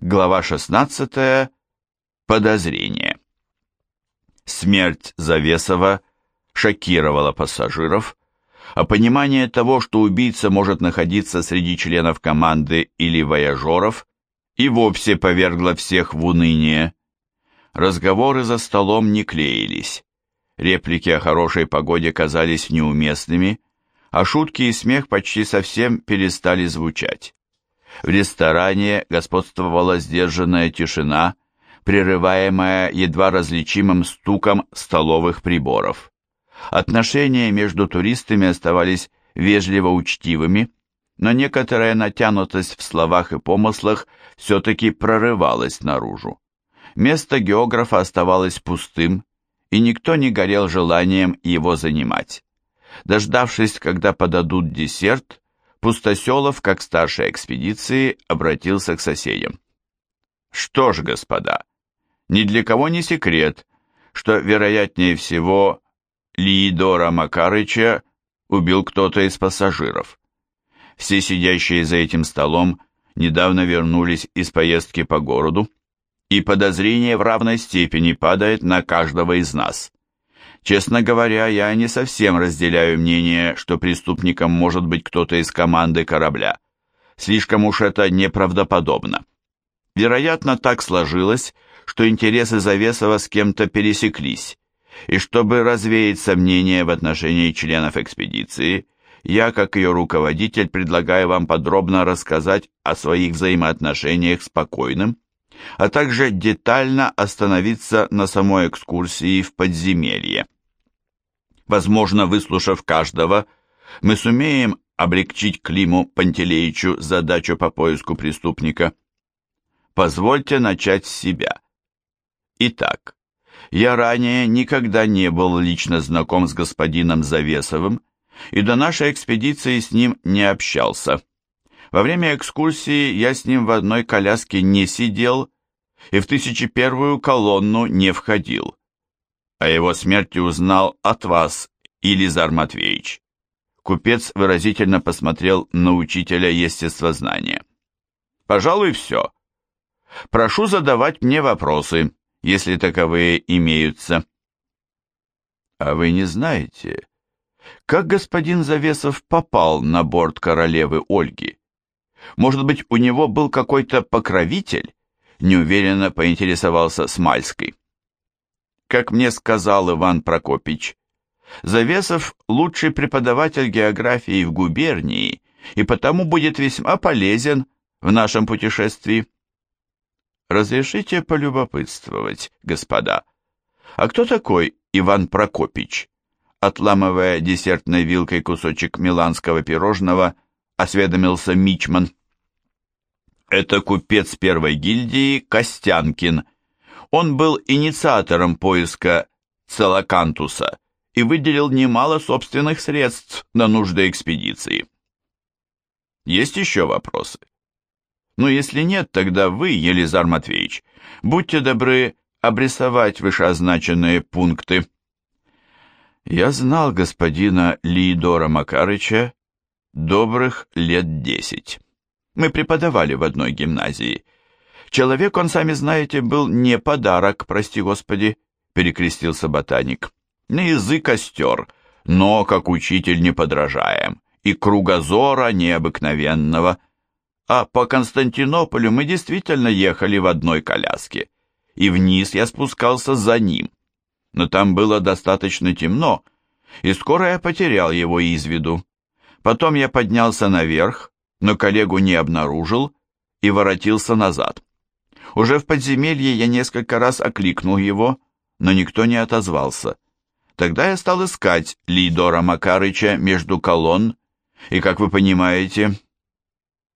Глава 16. Подозрение. Смерть Завесова шокировала пассажиров, а понимание того, что убийца может находиться среди членов команды или вояжеров, и вовсе повергло всех в уныние. Разговоры за столом не клеились. Реплики о хорошей погоде казались неуместными, а шутки и смех почти совсем перестали звучать. В ресторане господствовала сдержанная тишина, прерываемая едва различимым стуком столовых приборов. Отношения между туристами оставались вежливо учтивыми, но некоторая натянутость в словах и помыслах все-таки прорывалась наружу. Место географа оставалось пустым, и никто не горел желанием его занимать. Дождавшись, когда подадут десерт, Пустоселов, как старший экспедиции, обратился к соседям. «Что ж, господа, ни для кого не секрет, что, вероятнее всего, Лиидора Макарыча убил кто-то из пассажиров. Все сидящие за этим столом недавно вернулись из поездки по городу, и подозрение в равной степени падает на каждого из нас. Честно говоря, я не совсем разделяю мнение, что преступником может быть кто-то из команды корабля. Слишком уж это неправдоподобно. Вероятно, так сложилось, что интересы Завесова с кем-то пересеклись, и чтобы развеять сомнения в отношении членов экспедиции, я, как ее руководитель, предлагаю вам подробно рассказать о своих взаимоотношениях с покойным, а также детально остановиться на самой экскурсии в подземелье. Возможно, выслушав каждого, мы сумеем облегчить Климу Пантелеичу задачу по поиску преступника. Позвольте начать с себя. Итак, я ранее никогда не был лично знаком с господином Завесовым и до нашей экспедиции с ним не общался. Во время экскурсии я с ним в одной коляске не сидел и в тысячи первую колонну не входил. О его смерти узнал от вас, Илизар Матвеевич. Купец выразительно посмотрел на учителя естествознания. Пожалуй, все. Прошу задавать мне вопросы, если таковые имеются. А вы не знаете, как господин Завесов попал на борт королевы Ольги? Может быть, у него был какой-то покровитель? Неуверенно поинтересовался Смальский. Как мне сказал Иван Прокопич, Завесов – лучший преподаватель географии в губернии и потому будет весьма полезен в нашем путешествии. Разрешите полюбопытствовать, господа. А кто такой Иван Прокопич? Отламывая десертной вилкой кусочек миланского пирожного, осведомился Мичман. Это купец первой гильдии Костянкин. Он был инициатором поиска Целакантуса и выделил немало собственных средств на нужды экспедиции. Есть еще вопросы? Но если нет, тогда вы, Елизар Матвеевич, будьте добры обрисовать вышеозначенные пункты. Я знал господина Лидора Макарыча добрых лет десять. Мы преподавали в одной гимназии. Человек, он, сами знаете, был не подарок, прости господи, перекрестился ботаник. На язык остер, но, как учитель, не подражаем, и кругозора необыкновенного — а по Константинополю мы действительно ехали в одной коляске, и вниз я спускался за ним. Но там было достаточно темно, и скоро я потерял его из виду. Потом я поднялся наверх, но коллегу не обнаружил и воротился назад. Уже в подземелье я несколько раз окликнул его, но никто не отозвался. Тогда я стал искать Лидора Макарыча между колонн, и, как вы понимаете,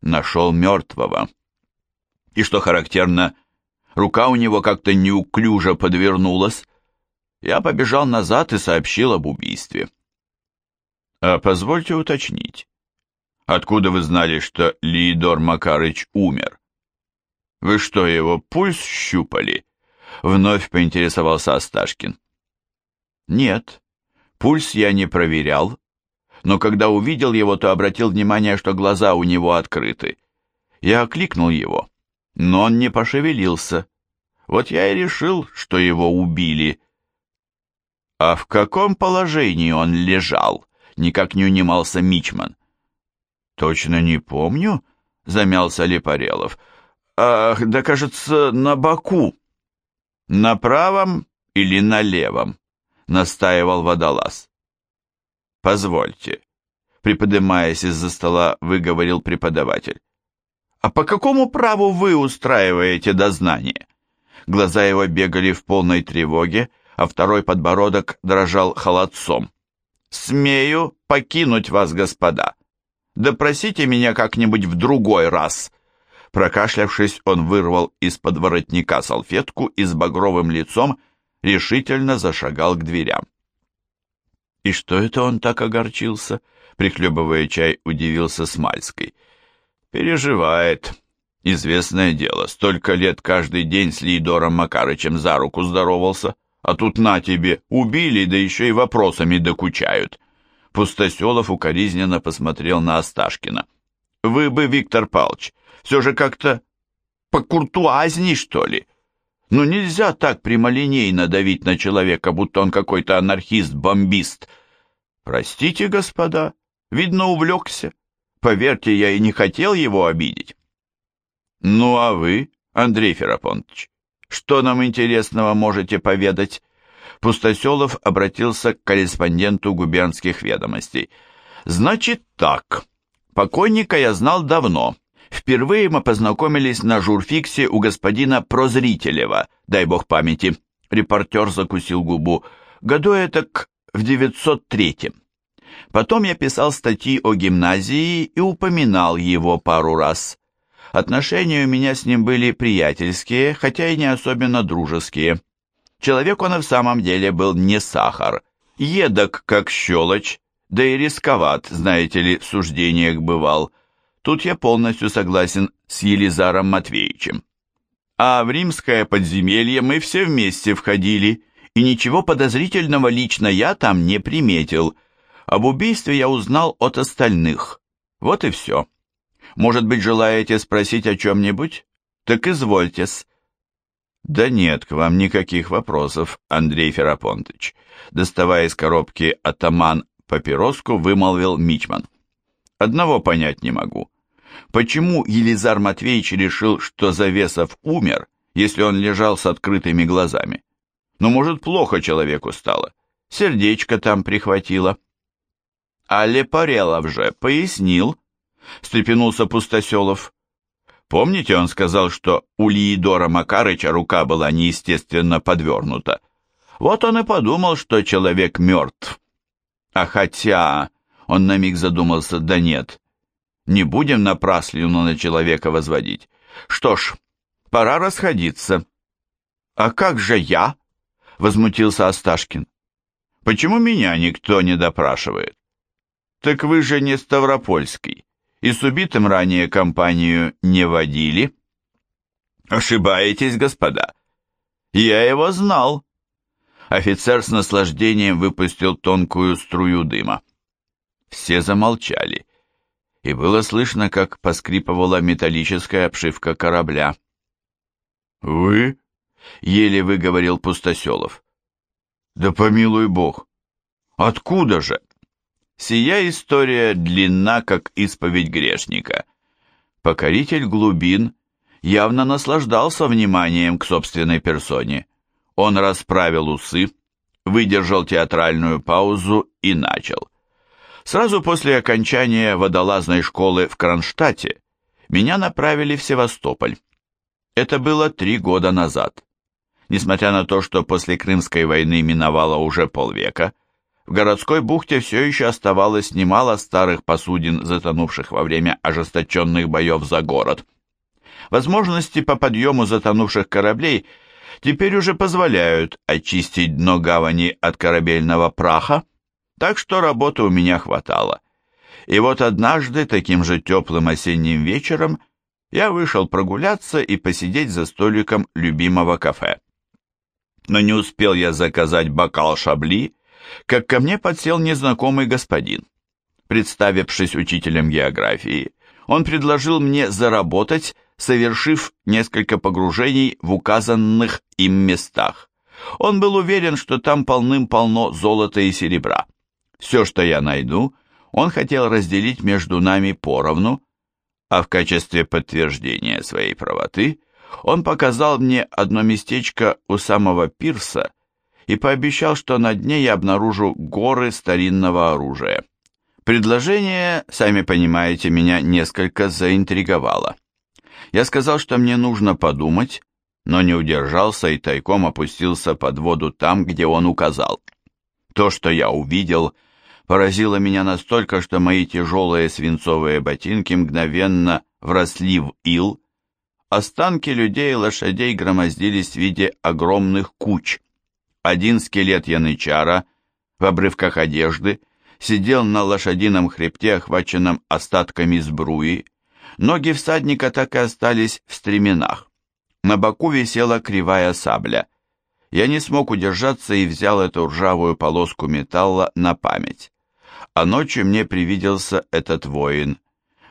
нашел мертвого. И что характерно, рука у него как-то неуклюже подвернулась. Я побежал назад и сообщил об убийстве. А позвольте уточнить, откуда вы знали, что Лидор Макарыч умер? Вы что, его пульс щупали? Вновь поинтересовался Осташкин. Нет, пульс я не проверял, но когда увидел его, то обратил внимание, что глаза у него открыты. Я окликнул его, но он не пошевелился. Вот я и решил, что его убили. А в каком положении он лежал? Никак не унимался Мичман. Точно не помню, замялся Лепарелов. Ах, да кажется, на боку. На правом или на левом? Настаивал водолаз. Позвольте, приподнимаясь из-за стола, выговорил преподаватель. «А по какому праву вы устраиваете дознание?» Глаза его бегали в полной тревоге, а второй подбородок дрожал холодцом. «Смею покинуть вас, господа. Допросите меня как-нибудь в другой раз». Прокашлявшись, он вырвал из-под воротника салфетку и с багровым лицом решительно зашагал к дверям. «И что это он так огорчился?» Прихлебывая чай, удивился Смальской. «Переживает. Известное дело, столько лет каждый день с Лидором Макарычем за руку здоровался, а тут на тебе, убили, да еще и вопросами докучают». Пустоселов укоризненно посмотрел на Осташкина. «Вы бы, Виктор Павлович, все же как-то покуртуазней, что ли? Ну нельзя так прямолинейно давить на человека, будто он какой-то анархист-бомбист. Простите, господа, видно, увлекся. Поверьте, я и не хотел его обидеть. Ну а вы, Андрей Ферапонтович, что нам интересного можете поведать? Пустоселов обратился к корреспонденту губернских ведомостей. «Значит так. Покойника я знал давно. Впервые мы познакомились на журфиксе у господина Прозрителева, дай бог памяти. Репортер закусил губу. Году это к в 903-м. Потом я писал статьи о гимназии и упоминал его пару раз. Отношения у меня с ним были приятельские, хотя и не особенно дружеские. Человек он и в самом деле был не сахар, едок, как щелочь, да и рисковат, знаете ли, в суждениях бывал. Тут я полностью согласен с Елизаром Матвеевичем. А в римское подземелье мы все вместе входили, и ничего подозрительного лично я там не приметил. Об убийстве я узнал от остальных. Вот и все. Может быть, желаете спросить о чем-нибудь? Так извольтесь. Да нет к вам никаких вопросов, Андрей Ферапонтович. Доставая из коробки атаман папироску, вымолвил Мичман. Одного понять не могу. Почему Елизар Матвеевич решил, что Завесов умер, если он лежал с открытыми глазами? Ну, может, плохо человеку стало. Сердечко там прихватило. А Лепарелов же пояснил, встрепенулся Пустоселов. Помните, он сказал, что у Лиидора Макарыча рука была неестественно подвернута? Вот он и подумал, что человек мертв. А хотя... Он на миг задумался, да нет, не будем напраслину на человека возводить. Что ж, пора расходиться. А как же я? Возмутился Осташкин. Почему меня никто не допрашивает? Так вы же не Ставропольский, и с убитым ранее компанию не водили. Ошибаетесь, господа. Я его знал. Офицер с наслаждением выпустил тонкую струю дыма. Все замолчали и было слышно, как поскрипывала металлическая обшивка корабля. «Вы?» — еле выговорил Пустоселов. «Да помилуй бог! Откуда же?» Сия история длинна, как исповедь грешника. Покоритель глубин явно наслаждался вниманием к собственной персоне. Он расправил усы, выдержал театральную паузу и начал. Сразу после окончания водолазной школы в Кронштадте меня направили в Севастополь. Это было три года назад. Несмотря на то, что после Крымской войны миновало уже полвека, в городской бухте все еще оставалось немало старых посудин, затонувших во время ожесточенных боев за город. Возможности по подъему затонувших кораблей теперь уже позволяют очистить дно гавани от корабельного праха, так что работы у меня хватало. И вот однажды, таким же теплым осенним вечером, я вышел прогуляться и посидеть за столиком любимого кафе. Но не успел я заказать бокал шабли, как ко мне подсел незнакомый господин. Представившись учителем географии, он предложил мне заработать совершив несколько погружений в указанных им местах. Он был уверен, что там полным-полно золота и серебра. Все, что я найду, он хотел разделить между нами поровну, а в качестве подтверждения своей правоты он показал мне одно местечко у самого пирса и пообещал, что на дне я обнаружу горы старинного оружия. Предложение, сами понимаете, меня несколько заинтриговало. Я сказал, что мне нужно подумать, но не удержался и тайком опустился под воду там, где он указал. То, что я увидел, поразило меня настолько, что мои тяжелые свинцовые ботинки мгновенно вросли в ил, останки людей и лошадей громоздились в виде огромных куч. Один скелет янычара в обрывках одежды сидел на лошадином хребте, охваченном остатками сбруи, Ноги всадника так и остались в стременах. На боку висела кривая сабля. Я не смог удержаться и взял эту ржавую полоску металла на память. А ночью мне привиделся этот воин.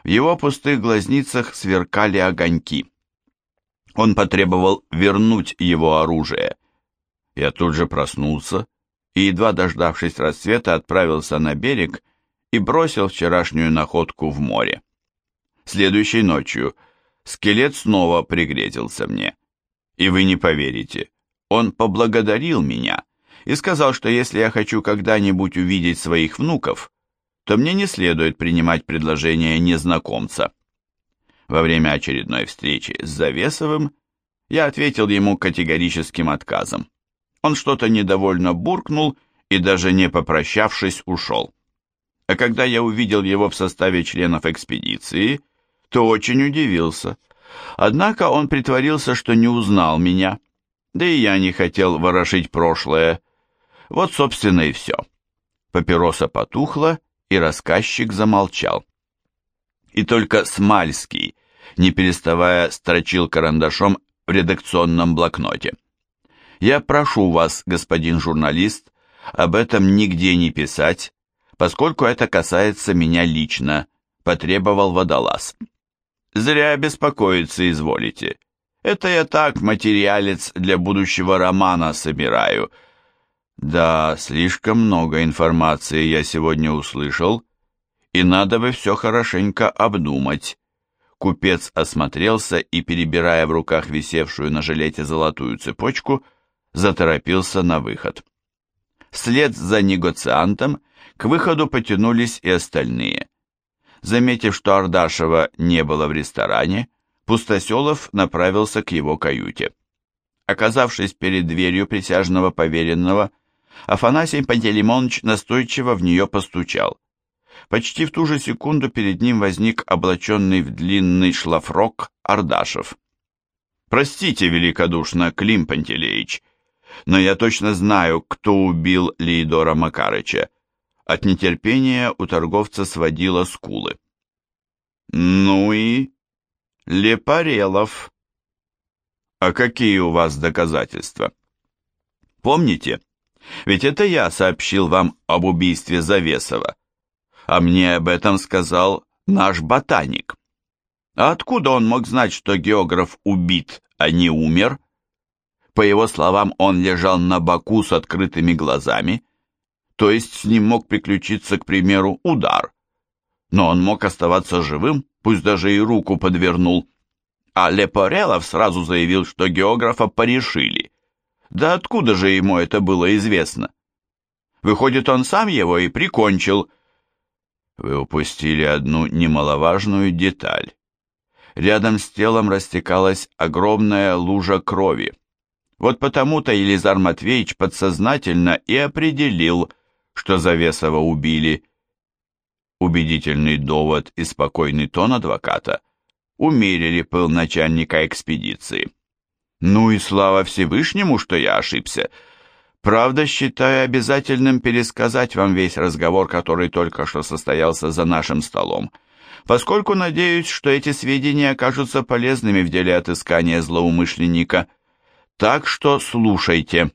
В его пустых глазницах сверкали огоньки. Он потребовал вернуть его оружие. Я тут же проснулся и, едва дождавшись рассвета, отправился на берег и бросил вчерашнюю находку в море. Следующей ночью скелет снова пригрезился мне. И вы не поверите, он поблагодарил меня и сказал, что если я хочу когда-нибудь увидеть своих внуков, то мне не следует принимать предложение незнакомца. Во время очередной встречи с Завесовым я ответил ему категорическим отказом. Он что-то недовольно буркнул и даже не попрощавшись ушел. А когда я увидел его в составе членов экспедиции, то очень удивился. Однако он притворился, что не узнал меня, да и я не хотел ворошить прошлое. Вот, собственно, и все. Папироса потухла, и рассказчик замолчал. И только Смальский, не переставая, строчил карандашом в редакционном блокноте. «Я прошу вас, господин журналист, об этом нигде не писать, поскольку это касается меня лично», потребовал водолаз. Зря беспокоиться изволите. Это я так материалец для будущего романа собираю. Да, слишком много информации я сегодня услышал, и надо бы все хорошенько обдумать. Купец осмотрелся и, перебирая в руках висевшую на жилете золотую цепочку, заторопился на выход. Вслед за негоциантом к выходу потянулись и остальные. Заметив, что Ардашева не было в ресторане, Пустоселов направился к его каюте. Оказавшись перед дверью присяжного поверенного, Афанасий Пантелеймонович настойчиво в нее постучал. Почти в ту же секунду перед ним возник облаченный в длинный шлафрок Ардашев. «Простите великодушно, Клим Пантелеич, но я точно знаю, кто убил Леидора Макарыча. От нетерпения у торговца сводило скулы. «Ну и? Лепарелов. А какие у вас доказательства?» «Помните? Ведь это я сообщил вам об убийстве Завесова. А мне об этом сказал наш ботаник. А откуда он мог знать, что географ убит, а не умер?» По его словам, он лежал на боку с открытыми глазами, то есть с ним мог приключиться, к примеру, удар. Но он мог оставаться живым, пусть даже и руку подвернул. А Лепорелов сразу заявил, что географа порешили. Да откуда же ему это было известно? Выходит, он сам его и прикончил. Вы упустили одну немаловажную деталь. Рядом с телом растекалась огромная лужа крови. Вот потому-то Елизар Матвеевич подсознательно и определил, что Завесова убили. Убедительный довод и спокойный тон адвоката умерили пыл начальника экспедиции. Ну и слава Всевышнему, что я ошибся. Правда, считаю обязательным пересказать вам весь разговор, который только что состоялся за нашим столом, поскольку надеюсь, что эти сведения окажутся полезными в деле отыскания злоумышленника. Так что слушайте.